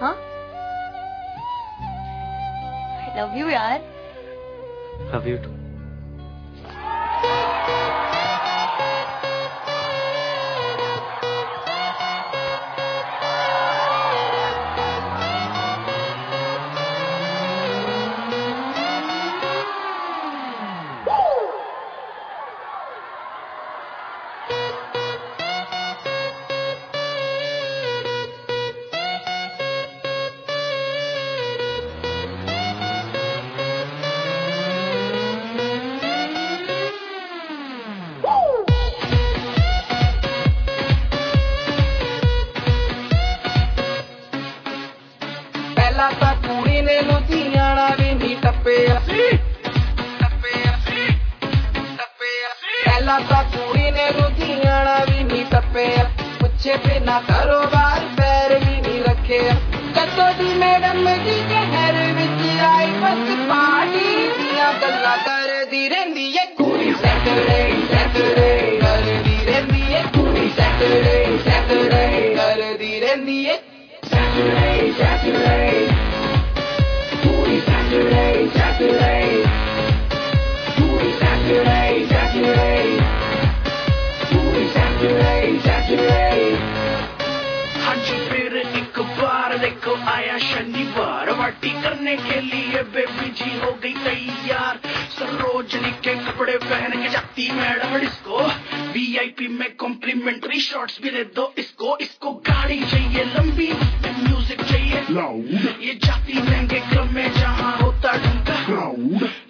Huh? I love you, yaar. Love you too. ਪਹਿਲਾਂ ਤਾਂ ਕੁੜੀ ਨੇ ਲੁਧਿਆਣਾ ਵੀ ਨਹੀਂ ਟੱਪਿਆ ਪੁੱਛੇ ਬਿਨਾ ਕਾਰੋਬਾਰ ਪੈਰ ਵੀ ਨਹੀਂ ਰੱਖਿਆ ਕਦੋਂ ਦੀ ਮੈਡਮ ਜੀ ਸ਼ਹਿਰ ਵਿੱਚ ਆਈ ਬਸ ਪਾਰਟੀ ਦੀਆਂ ਗੱਲਾਂ ਕਰਦੀ ਰਹਿੰਦੀ ਏ ਕੁੜੀ ਸੈਟਰਡੇ ਸੈਟਰਡੇ ਕਰਦੀ ਰਹਿੰਦੀ ਏ ਕੁੜੀ ਸੈਟਰਡੇ ਸੈਟਰਡੇ ਕਰਦੀ ਰਹਿੰਦੀ ਏ Saturday, Saturday. को आया शनिवार पार्टी करने के लिए बेबी जी हो गई तैयार। सरोजनी के कपड़े पहन के जाती मैडम इसको वीआईपी में कॉम्प्लीमेंट्री शॉट्स भी दे दो इसको इसको गाड़ी चाहिए लंबी म्यूज़िक चाहिए। ये जाती महँगे क्लब में जहाँ होता ढूंढा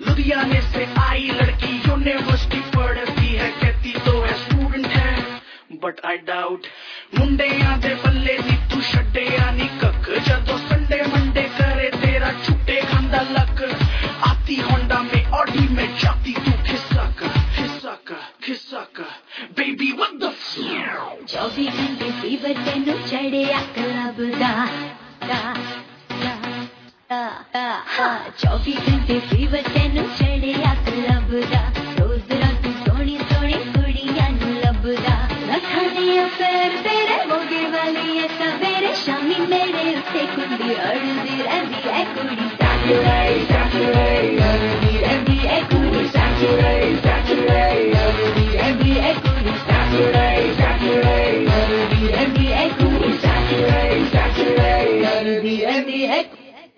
लुधियाने से आई लड़की यूनिवर्सिटी पढ़ती है कहती तो है स्टूडेंट है। बट आई डाउट मुंडे यहाँ दे बल्ले नीतू तू छे आनी कर ਕੱਖ ਜਦੋਂ ਸੰਡੇ ਮੰਡੇ ਕਰੇ ਤੇਰਾ ਛੁੱਟੇ ਖਾਂਦਾ ਲੱਕ ਆਤੀ ਹੋਂਡਾ ਮੇ ਔਡੀ ਮੇ ਜਾਤੀ ਤੂੰ ਖਿਸਕ ਖਿਸਕ ਖਿਸਕ ਬੇਬੀ what the f- ਚੌਵੀ ਘੰਟੇ ਫੀਵਰ ਤੈਨੂੰ ਚੜਿਆ ਕਲੱਬ ਦਾ ਦਾ ਦਾ ਦਾ ਦਾ ਚੌਵੀ ਘੰਟੇ ਫੀਵਰ ਤੈਨੂੰ ਚੜਿਆ ਕਲੱਬ ਮੇਰੇ ਉੱਤੇ ਕੁੰਡੀ ਅੜਦੀ ਰਹਿੰਦੀ ਐ ਕੁੜੀ Saturday, Saturday. ਕਰਦੀ ਰਹਿੰਦੀ ਏ ਕੁੜੀ Saturday, Saturday. ਕਰਦੀ ਰਹਿੰਦੀ ਏ ਕੁੜੀ Saturday, Saturday. ਕਰਦੀ ਰਹਿੰਦੀ ਏ ਕੁੜੀ Saturday, Saturday. ਕਰਦੀ ਰਹਿੰਦੀ ਏ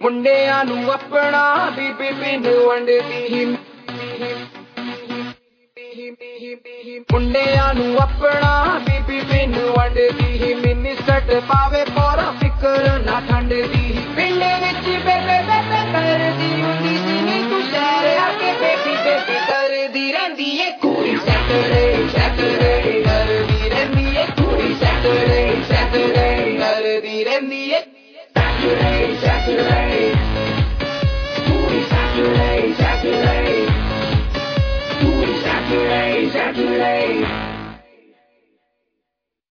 ਮੁੰਡਿਆਂ ਨੂੰ ਆਪਣਾ ਬੀਬੀ ਪਿੰਡ ਵੰਡਦੀ ਹੀ ਮੁੰਡਿਆਂ ਨੂੰ ਆਪਣਾ ਬੀਬੀ ਪਿੰਡ ਵੰਡਦੀ ਹੀ ਮਿੰਨੀ ਕਰੋ ਨਾ ਠੰਡ ਦੀ ਪਿੰਡ ਵਿੱਚ ਬੇਬੇ ਬੇਬੇ ਕਰਦੀ ਹੁੰਦੀ ਸੀ ਨੀ ਤੂੰ ਸ਼ਹਿਰ ਆ ਕੇ ਬੇਬੀ ਬੇਬੀ ਕਰਦੀ ਰਹਿੰਦੀ ਏ ਕੁੜੀ ਸੈਟਰਡੇ ਸੈਟਰਡੇ ਕਰਦੀ ਰਹਿੰਦੀ ਏ ਕੁੜੀ ਸੈਟਰਡੇ ਸੈਟਰਡੇ ਕਰਦੀ ਰਹਿੰਦੀ ਏ